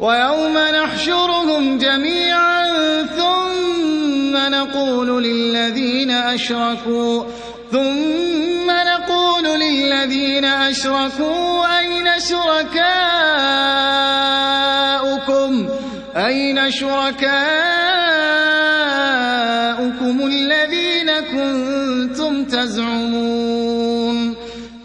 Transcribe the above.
ويوم نحشرهم جميعا ثم نقول للذين أشركوا ثم نقول للذين أشركوا أين شركاؤكم؟ أين شركاؤكم الذين كنتم